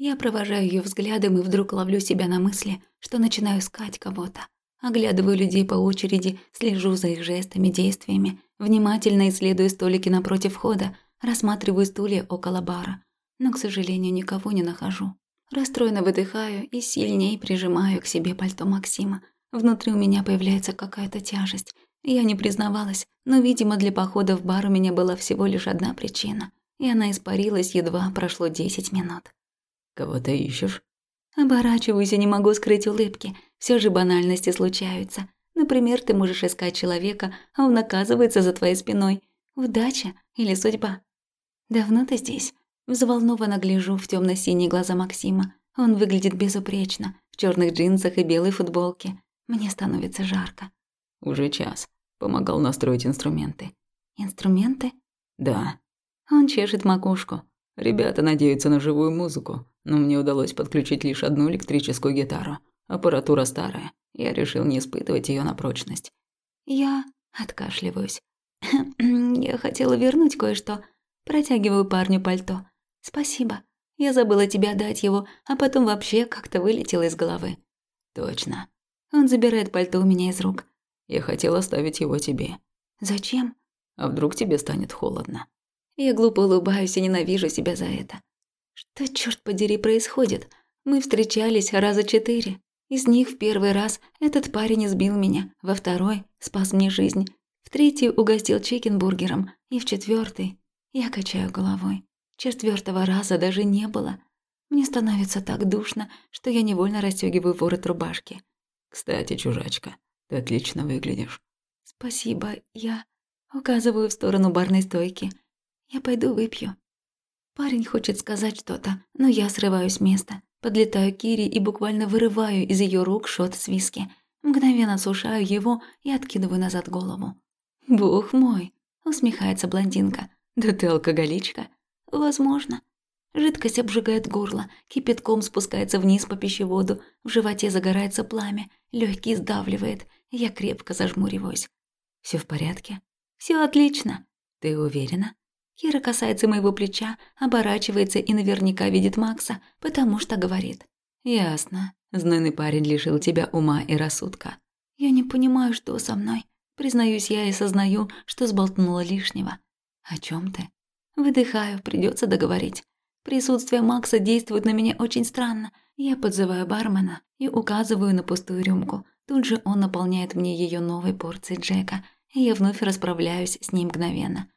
Я провожаю ее взглядом и вдруг ловлю себя на мысли, что начинаю искать кого-то. Оглядываю людей по очереди, слежу за их жестами, действиями, внимательно исследую столики напротив входа, рассматриваю стулья около бара. Но, к сожалению, никого не нахожу. Расстроенно выдыхаю и сильнее прижимаю к себе пальто Максима. Внутри у меня появляется какая-то тяжесть. Я не признавалась, но, видимо, для похода в бар у меня была всего лишь одна причина. И она испарилась, едва прошло десять минут. «Кого-то ищешь?» Оборачиваюсь и не могу скрыть улыбки. Все же банальности случаются. Например, ты можешь искать человека, а он оказывается за твоей спиной. Удача или судьба? Давно ты здесь? Взволнованно гляжу в темно синие глаза Максима. Он выглядит безупречно, в черных джинсах и белой футболке. Мне становится жарко. Уже час. Помогал настроить инструменты. Инструменты? Да. Он чешет макушку. Ребята надеются на живую музыку, но мне удалось подключить лишь одну электрическую гитару. Аппаратура старая. Я решил не испытывать ее на прочность. Я откашливаюсь. Я хотела вернуть кое-что. Протягиваю парню пальто. Спасибо. Я забыла тебе отдать его, а потом вообще как-то вылетело из головы. Точно. Он забирает пальто у меня из рук. Я хотел оставить его тебе. Зачем? А вдруг тебе станет холодно? Я глупо улыбаюсь и ненавижу себя за это. Что, черт подери, происходит? Мы встречались раза четыре. Из них в первый раз этот парень избил меня, во второй спас мне жизнь, в третий угостил чикенбургером, и в четвертый я качаю головой. Четвертого раза даже не было. Мне становится так душно, что я невольно расстегиваю ворот рубашки. Кстати, чужачка, ты отлично выглядишь. Спасибо, я указываю в сторону барной стойки. Я пойду выпью. Парень хочет сказать что-то, но я срываюсь с места, подлетаю к Кире и буквально вырываю из ее рук шот с виски. Мгновенно сушаю его и откидываю назад голову. «Бог мой!» – усмехается блондинка. «Да ты алкоголичка!» «Возможно». Жидкость обжигает горло, кипятком спускается вниз по пищеводу, в животе загорается пламя, легкий сдавливает, я крепко зажмуриваюсь. Все в порядке? Все отлично. Ты уверена? Кира касается моего плеча, оборачивается и наверняка видит Макса, потому что говорит. «Ясно. Знойный парень лишил тебя ума и рассудка. Я не понимаю, что со мной. Признаюсь я и сознаю, что сболтнула лишнего. О чем ты? Выдыхаю, придется договорить. Присутствие Макса действует на меня очень странно. Я подзываю бармена и указываю на пустую рюмку. Тут же он наполняет мне ее новой порцией Джека, и я вновь расправляюсь с ним мгновенно.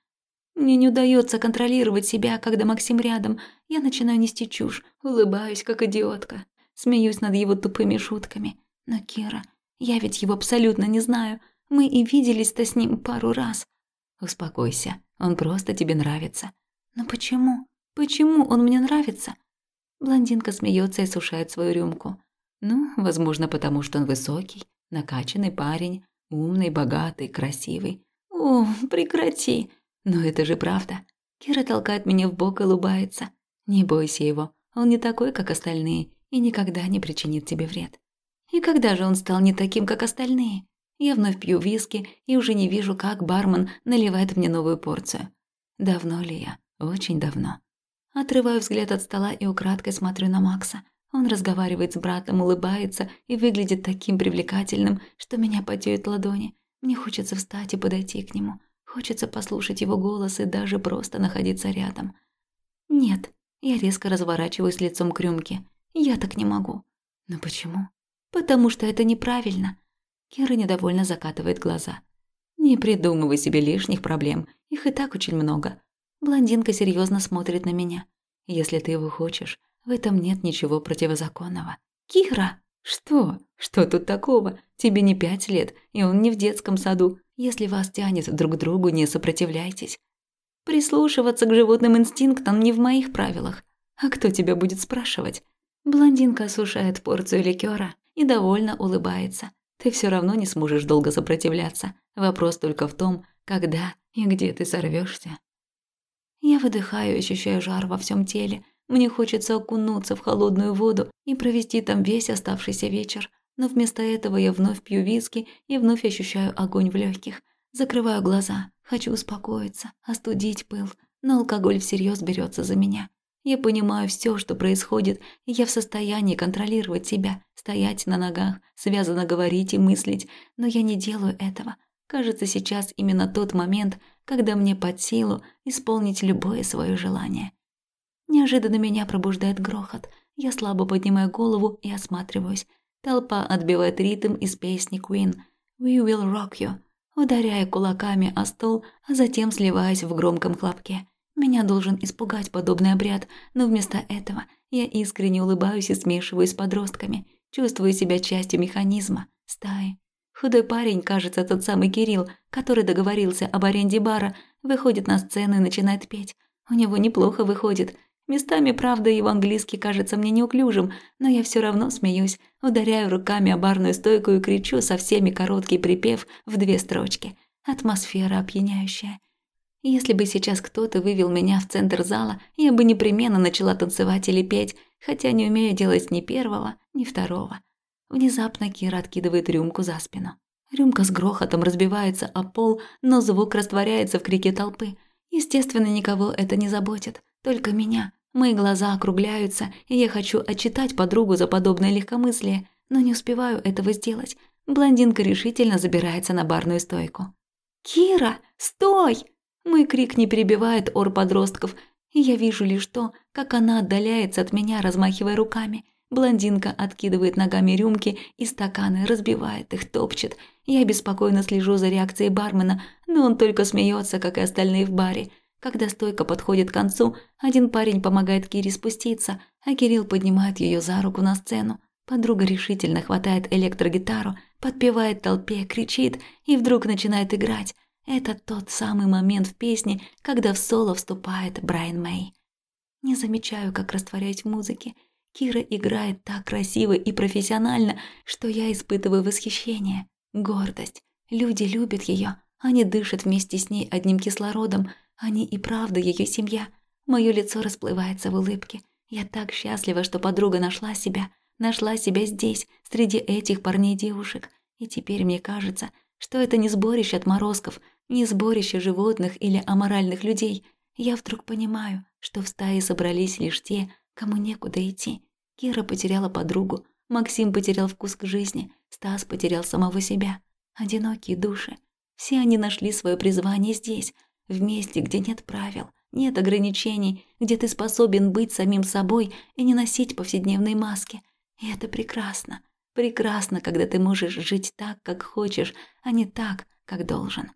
Мне не удается контролировать себя, когда Максим рядом. Я начинаю нести чушь, улыбаюсь, как идиотка. Смеюсь над его тупыми шутками. Но Кира, я ведь его абсолютно не знаю. Мы и виделись-то с ним пару раз. Успокойся, он просто тебе нравится. Но почему? Почему он мне нравится? Блондинка смеется и сушает свою рюмку. Ну, возможно, потому что он высокий, накачанный парень, умный, богатый, красивый. О, прекрати. Но это же правда. Кира толкает меня в бок и улыбается. Не бойся его. Он не такой, как остальные, и никогда не причинит тебе вред. И когда же он стал не таким, как остальные? Я вновь пью виски и уже не вижу, как бармен наливает мне новую порцию. Давно ли я? Очень давно. Отрываю взгляд от стола и украдкой смотрю на Макса. Он разговаривает с братом, улыбается и выглядит таким привлекательным, что меня потеют ладони. Мне хочется встать и подойти к нему. Хочется послушать его голос и даже просто находиться рядом. Нет, я резко разворачиваюсь лицом к рюмке. Я так не могу. Но почему? Потому что это неправильно. Кира недовольно закатывает глаза. «Не придумывай себе лишних проблем, их и так очень много». Блондинка серьезно смотрит на меня. «Если ты его хочешь, в этом нет ничего противозаконного». «Кира!» «Что? Что тут такого? Тебе не пять лет, и он не в детском саду. Если вас тянет друг к другу, не сопротивляйтесь. Прислушиваться к животным инстинктам не в моих правилах. А кто тебя будет спрашивать?» Блондинка осушает порцию ликера и довольно улыбается. Ты все равно не сможешь долго сопротивляться. Вопрос только в том, когда и где ты сорвешься. Я выдыхаю, ощущаю жар во всем теле. Мне хочется окунуться в холодную воду и провести там весь оставшийся вечер. Но вместо этого я вновь пью виски и вновь ощущаю огонь в легких. Закрываю глаза, хочу успокоиться, остудить пыл, но алкоголь всерьез берется за меня. Я понимаю все, что происходит, и я в состоянии контролировать себя, стоять на ногах, связано говорить и мыслить, но я не делаю этого. Кажется, сейчас именно тот момент, когда мне под силу исполнить любое свое желание. Неожиданно меня пробуждает грохот. Я слабо поднимаю голову и осматриваюсь. Толпа отбивает ритм из песни Queen «We will rock you», ударяя кулаками о стол, а затем сливаясь в громком хлопке. Меня должен испугать подобный обряд, но вместо этого я искренне улыбаюсь и смешиваюсь с подростками, чувствую себя частью механизма, стаи. Худой парень, кажется, тот самый Кирилл, который договорился об аренде бара, выходит на сцену и начинает петь. У него неплохо выходит. Местами, правда, его английский кажется мне неуклюжим, но я все равно смеюсь, ударяю руками о барную стойку и кричу со всеми короткий припев в две строчки. Атмосфера опьяняющая. Если бы сейчас кто-то вывел меня в центр зала, я бы непременно начала танцевать или петь, хотя не умею делать ни первого, ни второго. Внезапно Кира откидывает рюмку за спину. Рюмка с грохотом разбивается о пол, но звук растворяется в крике толпы. Естественно, никого это не заботит, только меня. Мои глаза округляются, и я хочу отчитать подругу за подобное легкомыслие, но не успеваю этого сделать. Блондинка решительно забирается на барную стойку. «Кира, стой!» Мой крик не перебивает ор подростков, и я вижу лишь то, как она отдаляется от меня, размахивая руками. Блондинка откидывает ногами рюмки и стаканы, разбивает их, топчет. Я беспокойно слежу за реакцией бармена, но он только смеется, как и остальные в баре. Когда стойка подходит к концу, один парень помогает Кире спуститься, а Кирилл поднимает ее за руку на сцену. Подруга решительно хватает электрогитару, подпевает толпе, кричит и вдруг начинает играть. Это тот самый момент в песне, когда в соло вступает Брайан Мэй. Не замечаю, как растворяюсь в музыке. Кира играет так красиво и профессионально, что я испытываю восхищение, гордость. Люди любят ее, они дышат вместе с ней одним кислородом, они и правда ее семья. Мое лицо расплывается в улыбке. Я так счастлива, что подруга нашла себя, нашла себя здесь, среди этих парней-девушек. И теперь мне кажется, что это не сборище отморозков, не сборище животных или аморальных людей. Я вдруг понимаю, что в стае собрались лишь те, кому некуда идти. Кира потеряла подругу, Максим потерял вкус к жизни, Стас потерял самого себя. Одинокие души. Все они нашли свое призвание здесь, в месте, где нет правил, нет ограничений, где ты способен быть самим собой и не носить повседневные маски. И это прекрасно. Прекрасно, когда ты можешь жить так, как хочешь, а не так, как должен.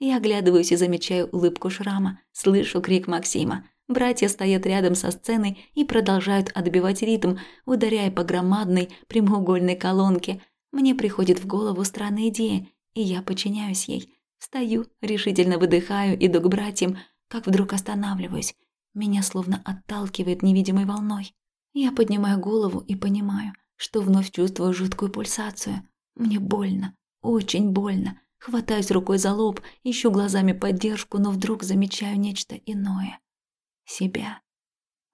Я оглядываюсь и замечаю улыбку шрама, слышу крик Максима. Братья стоят рядом со сценой и продолжают отбивать ритм, ударяя по громадной прямоугольной колонке. Мне приходит в голову странная идея, и я подчиняюсь ей. Встаю, решительно выдыхаю, иду к братьям, как вдруг останавливаюсь. Меня словно отталкивает невидимой волной. Я поднимаю голову и понимаю – что вновь чувствую жуткую пульсацию. Мне больно, очень больно. Хватаюсь рукой за лоб, ищу глазами поддержку, но вдруг замечаю нечто иное. Себя.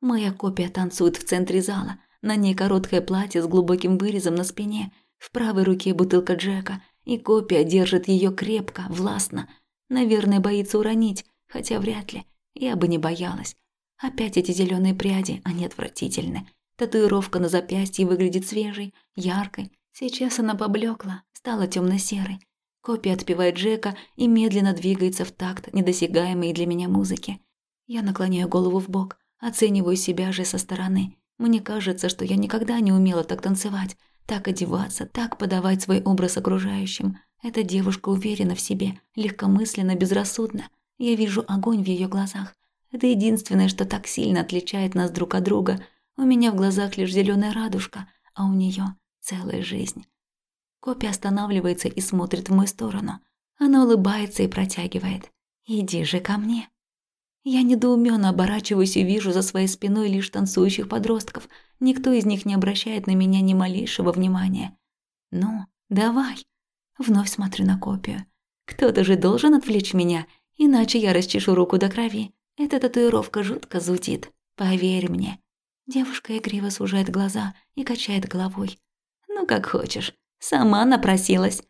Моя копия танцует в центре зала. На ней короткое платье с глубоким вырезом на спине. В правой руке бутылка Джека, и копия держит ее крепко, властно. Наверное, боится уронить, хотя вряд ли. Я бы не боялась. Опять эти зеленые пряди, они отвратительны. Татуировка на запястье выглядит свежей, яркой. Сейчас она поблекла, стала темно-серой. Копия отпевает Джека и медленно двигается в такт недосягаемой для меня музыки. Я наклоняю голову в бок, оцениваю себя же со стороны. Мне кажется, что я никогда не умела так танцевать, так одеваться, так подавать свой образ окружающим. Эта девушка уверена в себе, легкомысленно, безрассудна. Я вижу огонь в ее глазах. Это единственное, что так сильно отличает нас друг от друга, у меня в глазах лишь зеленая радужка, а у нее целая жизнь. Копия останавливается и смотрит в мою сторону. Она улыбается и протягивает. «Иди же ко мне». Я недоуменно оборачиваюсь и вижу за своей спиной лишь танцующих подростков. Никто из них не обращает на меня ни малейшего внимания. «Ну, давай». Вновь смотрю на копию. Кто-то же должен отвлечь меня, иначе я расчешу руку до крови. Эта татуировка жутко зудит. Поверь мне, Девушка игриво сужает глаза и качает головой. «Ну, как хочешь. Сама напросилась».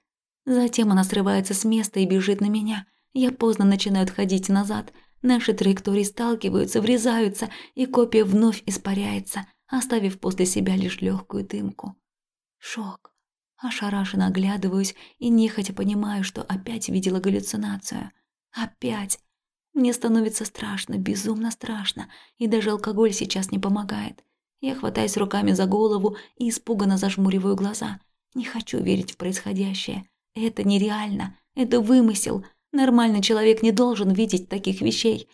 Затем она срывается с места и бежит на меня. Я поздно начинаю отходить назад. Наши траектории сталкиваются, врезаются, и копия вновь испаряется, оставив после себя лишь легкую дымку. Шок. Ошарашенно оглядываюсь и нехотя понимаю, что опять видела галлюцинацию. Опять. Мне становится страшно, безумно страшно, и даже алкоголь сейчас не помогает. Я хватаюсь руками за голову и испуганно зажмуриваю глаза. Не хочу верить в происходящее. Это нереально. Это вымысел. Нормальный человек не должен видеть таких вещей.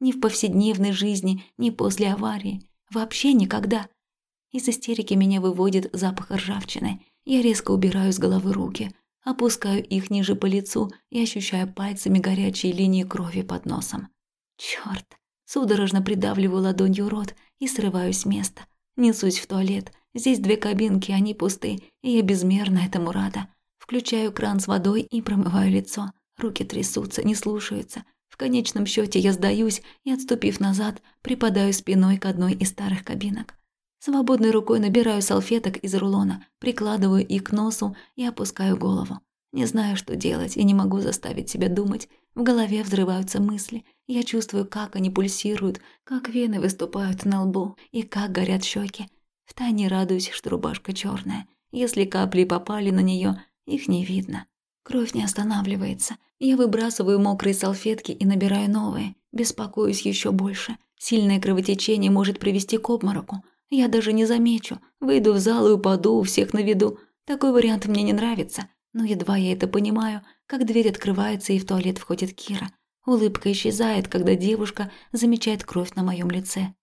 Ни в повседневной жизни, ни после аварии. Вообще никогда. Из истерики меня выводит запах ржавчины. Я резко убираю с головы руки, опускаю их ниже по лицу и ощущаю пальцами горячие линии крови под носом. Чёрт! Судорожно придавливаю ладонью рот и срываюсь с места. Несусь в туалет. Здесь две кабинки, они пусты, и я безмерно этому рада. Включаю кран с водой и промываю лицо. Руки трясутся, не слушаются. В конечном счете я сдаюсь и, отступив назад, припадаю спиной к одной из старых кабинок. Свободной рукой набираю салфеток из рулона, прикладываю их к носу и опускаю голову. Не знаю, что делать, и не могу заставить себя думать. В голове взрываются мысли. Я чувствую, как они пульсируют, как вены выступают на лбу и как горят щеки. Втайне радуюсь, что рубашка черная. Если капли попали на нее, их не видно. Кровь не останавливается. Я выбрасываю мокрые салфетки и набираю новые. Беспокоюсь еще больше. Сильное кровотечение может привести к обмороку. Я даже не замечу. Выйду в зал и упаду у всех на виду. Такой вариант мне не нравится. Но едва я это понимаю, как дверь открывается и в туалет входит Кира. Улыбка исчезает, когда девушка замечает кровь на моем лице.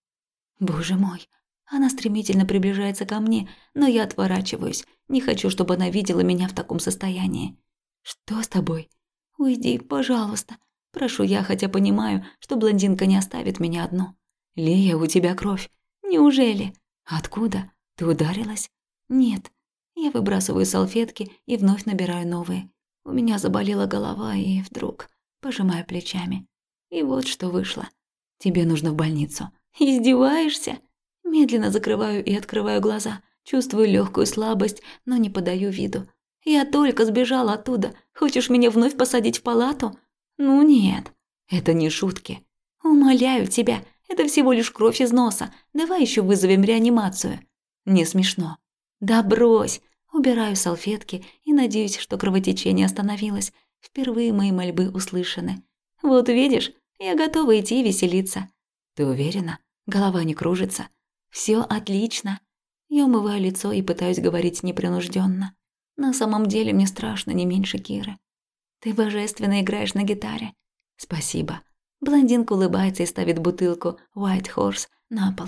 Боже мой, она стремительно приближается ко мне, но я отворачиваюсь. Не хочу, чтобы она видела меня в таком состоянии. «Что с тобой?» «Уйди, пожалуйста». Прошу я, хотя понимаю, что блондинка не оставит меня одну. «Лея, у тебя кровь». «Неужели?» «Откуда? Ты ударилась?» «Нет». Я выбрасываю салфетки и вновь набираю новые. У меня заболела голова, и вдруг пожимаю плечами. И вот что вышло. «Тебе нужно в больницу». «Издеваешься?» Медленно закрываю и открываю глаза. Чувствую легкую слабость, но не подаю виду. Я только сбежала оттуда. Хочешь меня вновь посадить в палату? Ну нет. Это не шутки. Умоляю тебя, это всего лишь кровь из носа. Давай еще вызовем реанимацию. Не смешно. Да брось. Убираю салфетки и надеюсь, что кровотечение остановилось. Впервые мои мольбы услышаны. Вот видишь, я готова идти веселиться. Ты уверена? Голова не кружится? Все отлично. Я умываю лицо и пытаюсь говорить непринужденно. На самом деле мне страшно не меньше Киры. Ты божественно играешь на гитаре. Спасибо. Блондинка улыбается и ставит бутылку White Horse на пол.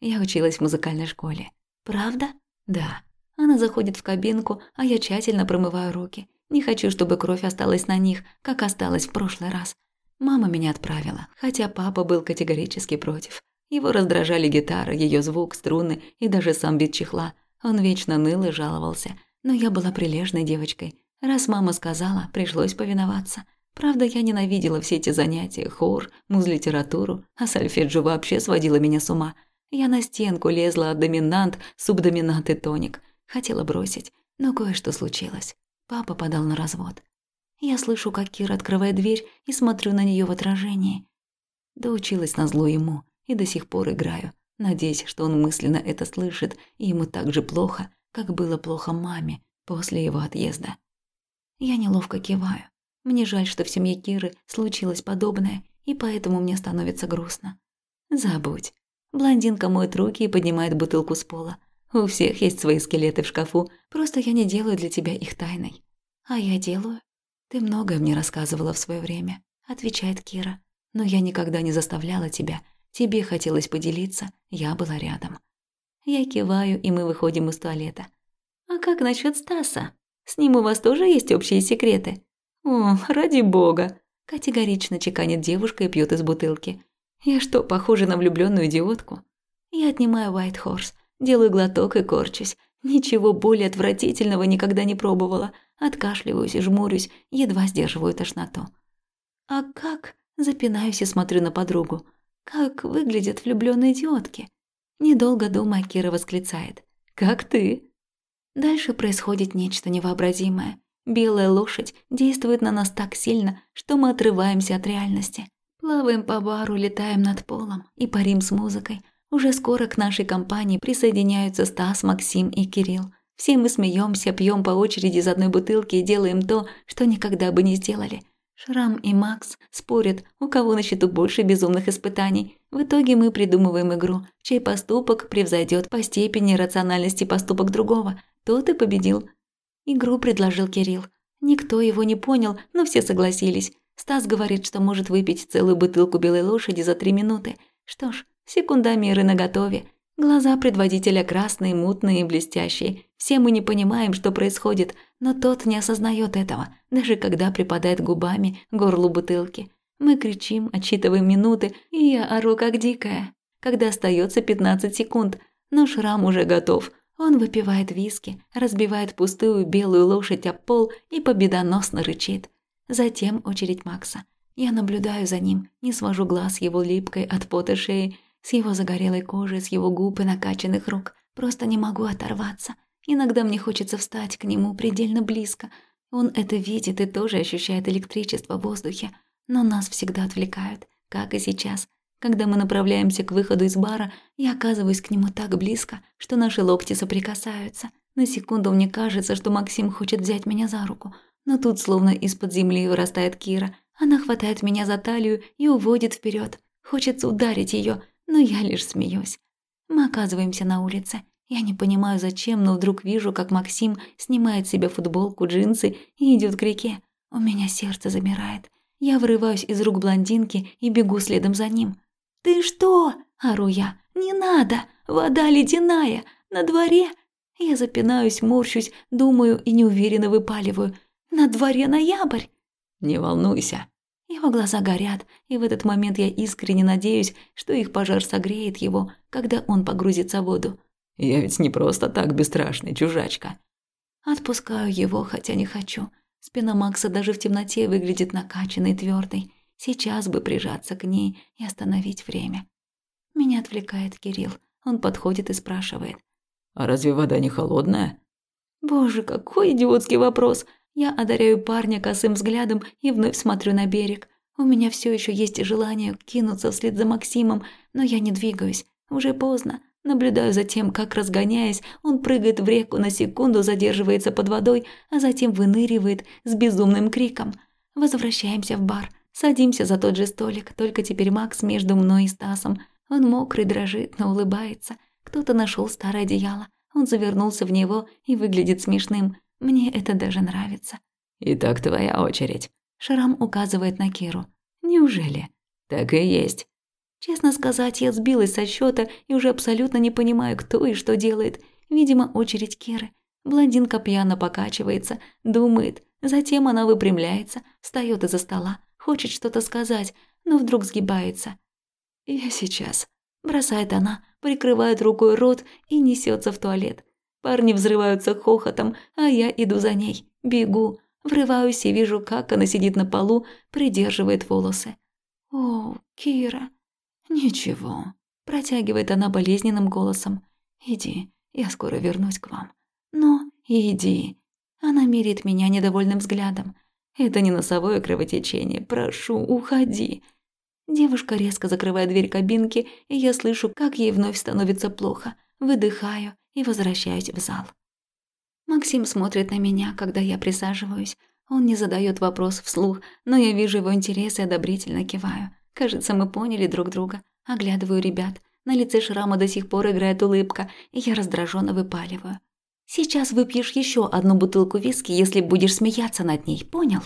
Я училась в музыкальной школе. Правда? Да. Она заходит в кабинку, а я тщательно промываю руки. Не хочу, чтобы кровь осталась на них, как осталась в прошлый раз. Мама меня отправила, хотя папа был категорически против. Его раздражали гитара, ее звук, струны и даже сам вид чехла. Он вечно ныл и жаловался. Но я была прилежной девочкой. Раз мама сказала, пришлось повиноваться. Правда, я ненавидела все эти занятия, хор, муз-литературу, а сольфеджио вообще сводила меня с ума. Я на стенку лезла от доминант, субдоминант и тоник. Хотела бросить, но кое-что случилось. Папа подал на развод. Я слышу, как Кира открывает дверь и смотрю на нее в отражении. Доучилась на зло ему и до сих пор играю, надеясь, что он мысленно это слышит, и ему так же плохо, как было плохо маме после его отъезда. Я неловко киваю. Мне жаль, что в семье Киры случилось подобное, и поэтому мне становится грустно. Забудь. Блондинка моет руки и поднимает бутылку с пола. У всех есть свои скелеты в шкафу, просто я не делаю для тебя их тайной. А я делаю. Ты многое мне рассказывала в свое время, отвечает Кира. Но я никогда не заставляла тебя Тебе хотелось поделиться, я была рядом. Я киваю, и мы выходим из туалета. А как насчет Стаса? С ним у вас тоже есть общие секреты? О, ради бога, категорично чеканит девушка и пьет из бутылки. Я что, похожа на влюбленную идиотку? Я отнимаю White Horse, делаю глоток и корчусь. Ничего более отвратительного никогда не пробовала. Откашливаюсь и жмурюсь, едва сдерживаю тошноту. А как? Запинаюсь и смотрю на подругу. Как выглядят влюбленные идиотки. Недолго думая, Кира восклицает. «Как ты?» Дальше происходит нечто невообразимое. Белая лошадь действует на нас так сильно, что мы отрываемся от реальности. Плаваем по бару, летаем над полом и парим с музыкой. Уже скоро к нашей компании присоединяются Стас, Максим и Кирилл. Все мы смеемся, пьем по очереди из одной бутылки и делаем то, что никогда бы не сделали. Шрам и Макс спорят, у кого на счету больше безумных испытаний. В итоге мы придумываем игру, чей поступок превзойдет по степени рациональности поступок другого. Тот и победил. Игру предложил Кирилл. Никто его не понял, но все согласились. Стас говорит, что может выпить целую бутылку белой лошади за три минуты. Что ж, секундомеры наготове. Глаза предводителя красные, мутные и блестящие. Все мы не понимаем, что происходит, но тот не осознает этого, даже когда припадает губами к горлу бутылки. Мы кричим, отсчитываем минуты, и я ору как дикая. Когда остается 15 секунд, но шрам уже готов. Он выпивает виски, разбивает пустую белую лошадь об пол и победоносно рычит. Затем очередь Макса. Я наблюдаю за ним, не свожу глаз его липкой от пота шеи, с его загорелой кожи, с его губ и накачанных рук. Просто не могу оторваться. Иногда мне хочется встать к нему предельно близко. Он это видит и тоже ощущает электричество в воздухе. Но нас всегда отвлекают, как и сейчас. Когда мы направляемся к выходу из бара, я оказываюсь к нему так близко, что наши локти соприкасаются. На секунду мне кажется, что Максим хочет взять меня за руку. Но тут словно из-под земли вырастает Кира. Она хватает меня за талию и уводит вперед. Хочется ударить ее, но я лишь смеюсь. Мы оказываемся на улице. Я не понимаю, зачем, но вдруг вижу, как Максим снимает себе футболку, джинсы и идет к реке. У меня сердце замирает. Я вырываюсь из рук блондинки и бегу следом за ним. «Ты что?» – ору я. «Не надо! Вода ледяная! На дворе!» Я запинаюсь, морщусь, думаю и неуверенно выпаливаю. «На дворе ноябрь!» «Не волнуйся!» Его глаза горят, и в этот момент я искренне надеюсь, что их пожар согреет его, когда он погрузится в воду. Я ведь не просто так бесстрашный, чужачка. Отпускаю его, хотя не хочу. Спина Макса даже в темноте выглядит накачанной, твердой. Сейчас бы прижаться к ней и остановить время. Меня отвлекает Кирилл. Он подходит и спрашивает. «А разве вода не холодная?» Боже, какой идиотский вопрос. Я одаряю парня косым взглядом и вновь смотрю на берег. У меня все еще есть желание кинуться вслед за Максимом, но я не двигаюсь. Уже поздно. Наблюдаю за тем, как, разгоняясь, он прыгает в реку, на секунду задерживается под водой, а затем выныривает с безумным криком. Возвращаемся в бар. Садимся за тот же столик, только теперь Макс между мной и Стасом. Он мокрый, дрожит, но улыбается. Кто-то нашел старое одеяло. Он завернулся в него и выглядит смешным. Мне это даже нравится. «Итак, твоя очередь». Шрам указывает на Киру. «Неужели?» «Так и есть». Честно сказать, я сбилась со счета и уже абсолютно не понимаю, кто и что делает. Видимо, очередь Киры. Блондинка пьяно покачивается, думает. Затем она выпрямляется, встает из-за стола, хочет что-то сказать, но вдруг сгибается. «Я сейчас», – бросает она, прикрывает рукой рот и несется в туалет. Парни взрываются хохотом, а я иду за ней, бегу, врываюсь и вижу, как она сидит на полу, придерживает волосы. «О, Кира!» «Ничего», – протягивает она болезненным голосом. «Иди, я скоро вернусь к вам». «Но иди». Она мерит меня недовольным взглядом. «Это не носовое кровотечение, прошу, уходи». Девушка резко закрывает дверь кабинки, и я слышу, как ей вновь становится плохо. Выдыхаю и возвращаюсь в зал. Максим смотрит на меня, когда я присаживаюсь. Он не задает вопрос вслух, но я вижу его интерес и одобрительно киваю. Кажется, мы поняли друг друга. Оглядываю ребят. На лице шрама до сих пор играет улыбка, и я раздраженно выпаливаю. «Сейчас выпьешь еще одну бутылку виски, если будешь смеяться над ней, понял?»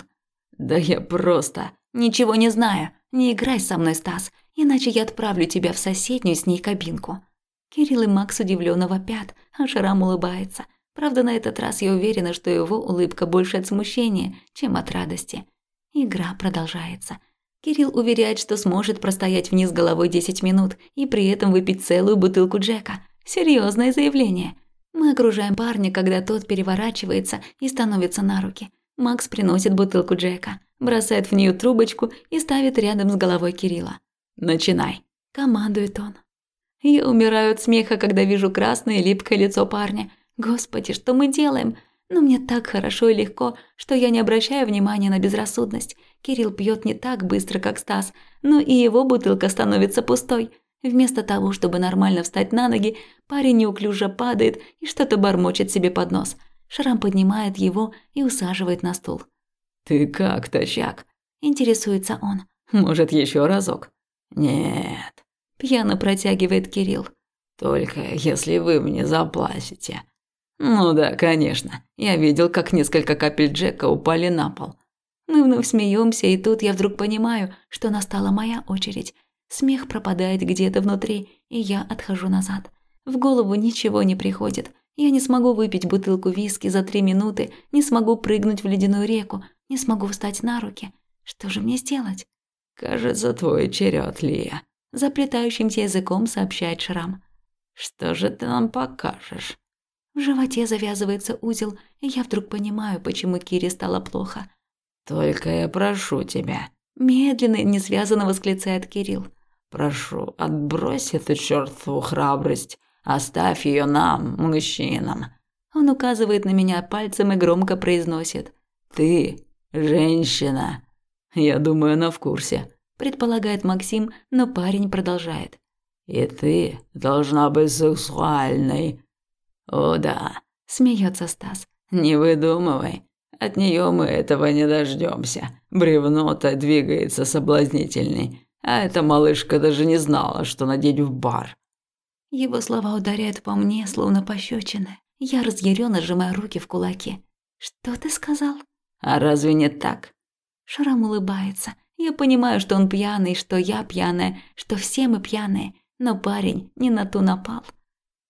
«Да я просто...» «Ничего не знаю. Не играй со мной, Стас, иначе я отправлю тебя в соседнюю с ней кабинку». Кирилл и Макс удивленно вопят, а Шрам улыбается. Правда, на этот раз я уверена, что его улыбка больше от смущения, чем от радости. Игра продолжается. Кирилл уверяет, что сможет простоять вниз головой 10 минут и при этом выпить целую бутылку Джека. Серьезное заявление. Мы окружаем парня, когда тот переворачивается и становится на руки. Макс приносит бутылку Джека, бросает в нее трубочку и ставит рядом с головой Кирилла. «Начинай», – командует он. Я умираю от смеха, когда вижу красное липкое лицо парня. Господи, что мы делаем? Но мне так хорошо и легко, что я не обращаю внимания на безрассудность. Кирилл пьет не так быстро, как Стас, но и его бутылка становится пустой. Вместо того, чтобы нормально встать на ноги, парень неуклюже падает и что-то бормочет себе под нос. Шрам поднимает его и усаживает на стул. «Ты как, тощак?» – интересуется он. «Может, еще разок?» «Нет», – пьяно протягивает Кирилл. «Только если вы мне заплатите». «Ну да, конечно. Я видел, как несколько капель Джека упали на пол». Мы вновь смеемся, и тут я вдруг понимаю, что настала моя очередь. Смех пропадает где-то внутри, и я отхожу назад. В голову ничего не приходит. Я не смогу выпить бутылку виски за три минуты, не смогу прыгнуть в ледяную реку, не смогу встать на руки. Что же мне сделать? «Кажется, твой черед, Лия», – заплетающимся языком сообщает Шрам. «Что же ты нам покажешь?» В животе завязывается узел, и я вдруг понимаю, почему Кире стало плохо. «Только я прошу тебя», – медленно и несвязанно восклицает Кирилл. «Прошу, отбрось эту чертову храбрость, оставь ее нам, мужчинам». Он указывает на меня пальцем и громко произносит. «Ты женщина». «Я думаю, она в курсе», – предполагает Максим, но парень продолжает. «И ты должна быть сексуальной, «О да», – смеется Стас. «Не выдумывай. От нее мы этого не дождемся. Бревно-то двигается соблазнительней, а эта малышка даже не знала, что надеть в бар». Его слова ударяют по мне, словно пощечины. Я разъяренно сжимаю руки в кулаки. «Что ты сказал?» «А разве не так?» Шрам улыбается. Я понимаю, что он пьяный, что я пьяная, что все мы пьяные, но парень не на ту напал.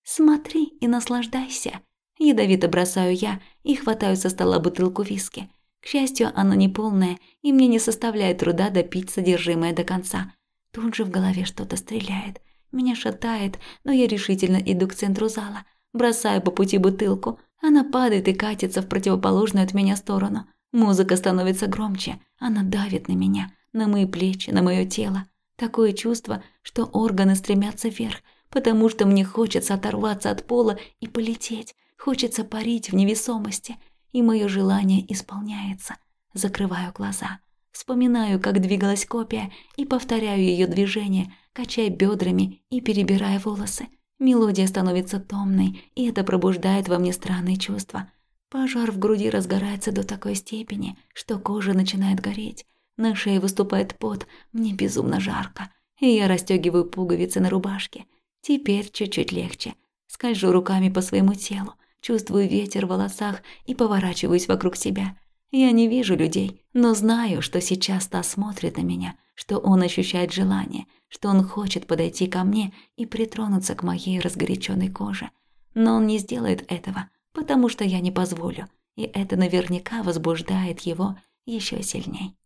«Смотри и наслаждайся!» Ядовито бросаю я и хватаю со стола бутылку виски. К счастью, она не полная, и мне не составляет труда допить содержимое до конца. Тут же в голове что-то стреляет. Меня шатает, но я решительно иду к центру зала. Бросаю по пути бутылку. Она падает и катится в противоположную от меня сторону. Музыка становится громче. Она давит на меня, на мои плечи, на мое тело. Такое чувство, что органы стремятся вверх – потому что мне хочется оторваться от пола и полететь, хочется парить в невесомости, и мое желание исполняется. Закрываю глаза, вспоминаю, как двигалась копия, и повторяю ее движение, качая бедрами и перебирая волосы. Мелодия становится томной, и это пробуждает во мне странные чувства. Пожар в груди разгорается до такой степени, что кожа начинает гореть. На шее выступает пот, мне безумно жарко, и я расстегиваю пуговицы на рубашке. Теперь чуть-чуть легче. Скольжу руками по своему телу, чувствую ветер в волосах и поворачиваюсь вокруг себя. Я не вижу людей, но знаю, что сейчас Стас смотрит на меня, что он ощущает желание, что он хочет подойти ко мне и притронуться к моей разгоряченной коже. Но он не сделает этого, потому что я не позволю, и это наверняка возбуждает его еще сильней.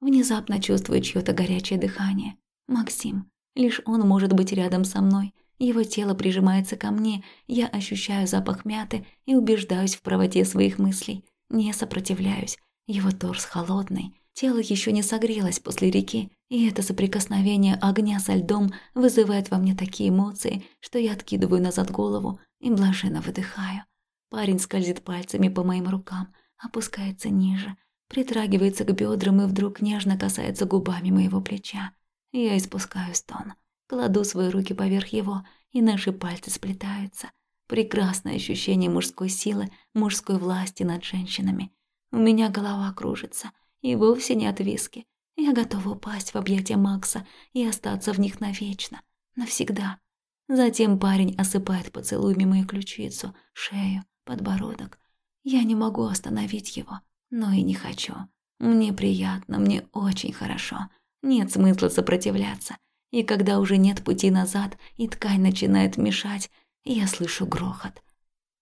Внезапно чувствую чьё-то горячее дыхание. Максим. Лишь он может быть рядом со мной. Его тело прижимается ко мне, я ощущаю запах мяты и убеждаюсь в правоте своих мыслей. Не сопротивляюсь. Его торс холодный, тело еще не согрелось после реки, и это соприкосновение огня со льдом вызывает во мне такие эмоции, что я откидываю назад голову и блаженно выдыхаю. Парень скользит пальцами по моим рукам, опускается ниже, притрагивается к бедрам и вдруг нежно касается губами моего плеча. Я испускаю стон, кладу свои руки поверх его, и наши пальцы сплетаются. Прекрасное ощущение мужской силы, мужской власти над женщинами. У меня голова кружится, и вовсе не от виски. Я готова упасть в объятия Макса и остаться в них навечно, навсегда. Затем парень осыпает поцелуями мою ключицу, шею, подбородок. Я не могу остановить его, но и не хочу. Мне приятно, мне очень хорошо. Нет смысла сопротивляться. И когда уже нет пути назад, и ткань начинает мешать, я слышу грохот.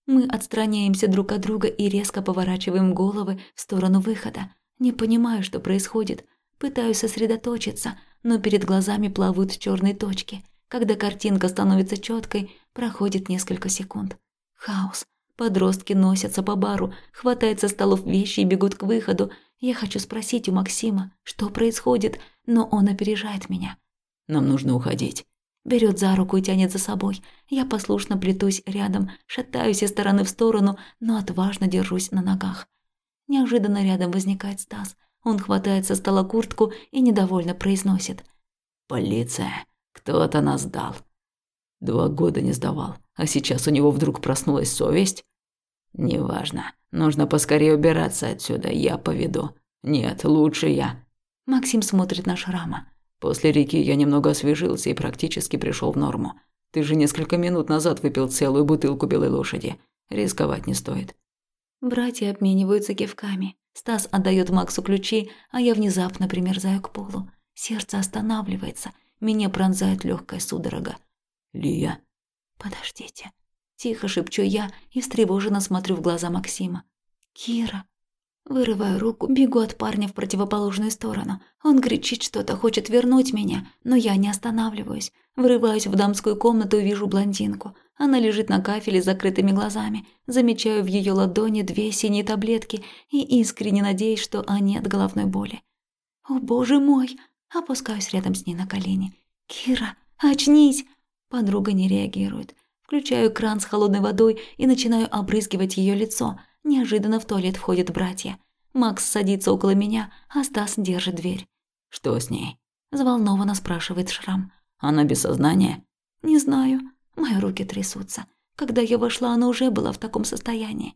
Мы отстраняемся друг от друга и резко поворачиваем головы в сторону выхода. Не понимаю, что происходит. Пытаюсь сосредоточиться, но перед глазами плавают черные точки. Когда картинка становится четкой, проходит несколько секунд. Хаос. Подростки носятся по бару, хватают со столов вещи и бегут к выходу. Я хочу спросить у Максима, что происходит, но он опережает меня. «Нам нужно уходить». берет за руку и тянет за собой. Я послушно плетусь рядом, шатаюсь из стороны в сторону, но отважно держусь на ногах. Неожиданно рядом возникает Стас. Он хватает со стола куртку и недовольно произносит. «Полиция! Кто-то нас дал. Два года не сдавал, а сейчас у него вдруг проснулась совесть? Неважно. Нужно поскорее убираться отсюда, я поведу. Нет, лучше я. Максим смотрит на шрама. После реки я немного освежился и практически пришел в норму. Ты же несколько минут назад выпил целую бутылку белой лошади. Рисковать не стоит. Братья обмениваются кивками. Стас отдает Максу ключи, а я внезапно примерзаю к полу. Сердце останавливается, меня пронзает легкая судорога. Лия. Подождите. Тихо шепчу я и встревоженно смотрю в глаза Максима. Кира. Вырываю руку, бегу от парня в противоположную сторону. Он кричит что-то, хочет вернуть меня, но я не останавливаюсь. Врываюсь в дамскую комнату и вижу блондинку. Она лежит на кафеле с закрытыми глазами. Замечаю в ее ладони две синие таблетки и искренне надеюсь, что они от головной боли. О, боже мой! Опускаюсь рядом с ней на колени. «Кира, очнись!» Подруга не реагирует. Включаю кран с холодной водой и начинаю обрызгивать ее лицо. Неожиданно в туалет входят братья. Макс садится около меня, а Стас держит дверь. «Что с ней?» – взволнованно спрашивает Шрам. «Она без сознания?» «Не знаю. Мои руки трясутся. Когда я вошла, она уже была в таком состоянии».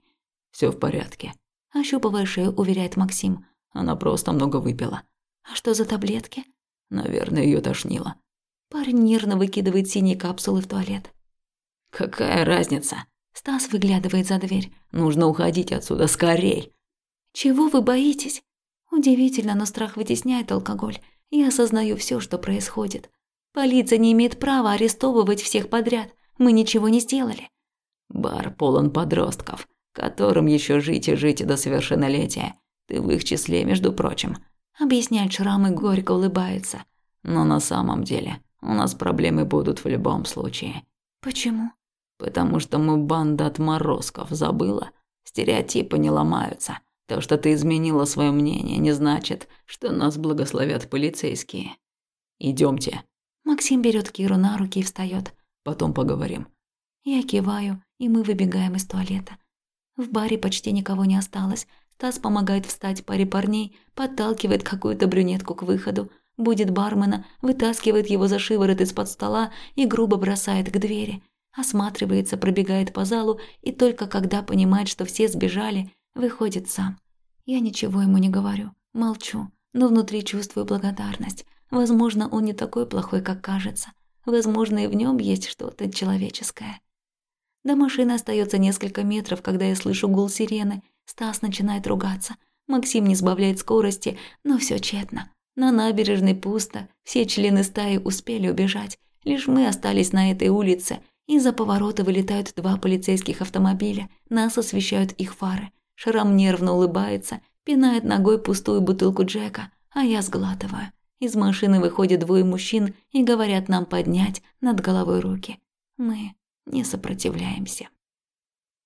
Все в порядке», – ощупывая шею, уверяет Максим. «Она просто много выпила». «А что за таблетки?» «Наверное, ее тошнило». Парень нервно выкидывает синие капсулы в туалет. «Какая разница?» Стас выглядывает за дверь. «Нужно уходить отсюда скорей!» «Чего вы боитесь?» Удивительно, но страх вытесняет алкоголь. Я осознаю все, что происходит. Полиция не имеет права арестовывать всех подряд. Мы ничего не сделали. Бар полон подростков, которым еще жить и жить до совершеннолетия. Ты в их числе, между прочим. Объясняет Шрам и горько улыбается. Но на самом деле у нас проблемы будут в любом случае. Почему? Потому что мы банда отморозков, забыла? Стереотипы не ломаются. То, что ты изменила свое мнение, не значит, что нас благословят полицейские. Идемте. Максим берет Киру на руки и встает. Потом поговорим. Я киваю, и мы выбегаем из туалета. В баре почти никого не осталось. Стас помогает встать паре парней, подталкивает какую-то брюнетку к выходу, будет бармена, вытаскивает его за шиворот из-под стола и грубо бросает к двери. Осматривается, пробегает по залу и только когда понимает, что все сбежали, выходит сам. Я ничего ему не говорю, молчу, но внутри чувствую благодарность. Возможно, он не такой плохой, как кажется. Возможно, и в нем есть что-то человеческое. До машины остается несколько метров, когда я слышу гул сирены. Стас начинает ругаться. Максим не сбавляет скорости, но все тщетно. На набережной пусто, все члены стаи успели убежать. Лишь мы остались на этой улице. Из-за поворота вылетают два полицейских автомобиля. Нас освещают их фары. Шрам нервно улыбается, пинает ногой пустую бутылку Джека, а я сглатываю. Из машины выходят двое мужчин и говорят нам поднять над головой руки. Мы не сопротивляемся.